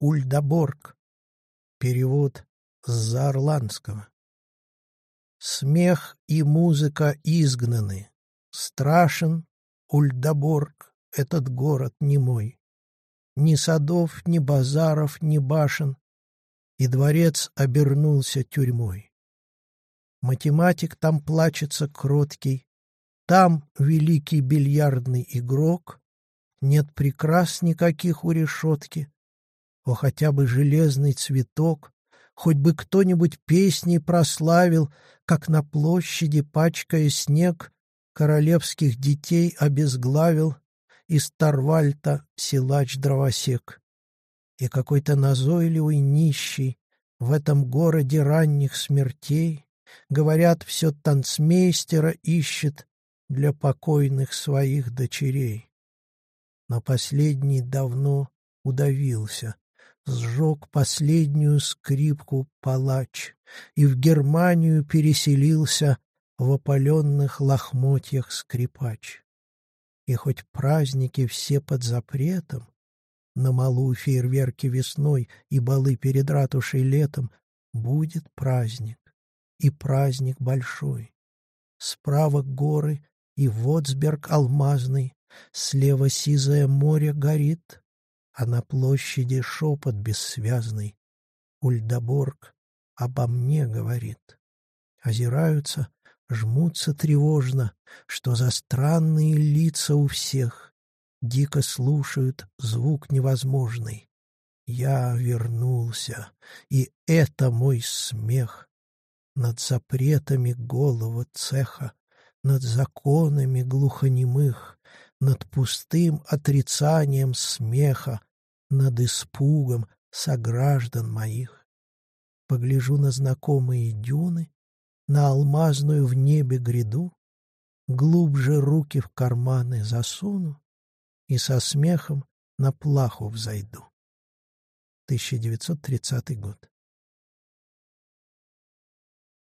Ульдаборг. Перевод с заорландского. Смех и музыка изгнаны. Страшен Ульдаборг, этот город не мой. Ни садов, ни базаров, ни башен, и дворец обернулся тюрьмой. Математик там плачется кроткий, там великий бильярдный игрок, нет прикрас никаких у решетки, о хотя бы железный цветок, хоть бы кто-нибудь песней прославил, как на площади, пачкая снег, королевских детей обезглавил из Тарвальта силач-дровосек. И какой-то назойливый нищий в этом городе ранних смертей, говорят, все танцмейстера ищет для покойных своих дочерей. Но последний давно удавился, сжег последнюю скрипку палач и в Германию переселился в опаленных лохмотьях скрипач. И хоть праздники все под запретом, на малую фейерверки весной и балы перед ратушей летом, будет праздник, и праздник большой. Справа горы и Вотсберг алмазный, слева сизое море горит, а на площади шепот бессвязный. Ульдаборг обо мне говорит. Озираются, жмутся тревожно, что за странные лица у всех. Дико слушают звук невозможный. Я вернулся, и это мой смех. Над запретами голого цеха, над законами глухонемых, над пустым отрицанием смеха, над испугом сограждан моих. Погляжу на знакомые дюны, на алмазную в небе гряду, глубже руки в карманы засуну и со смехом на плаху взойду. 1930 год.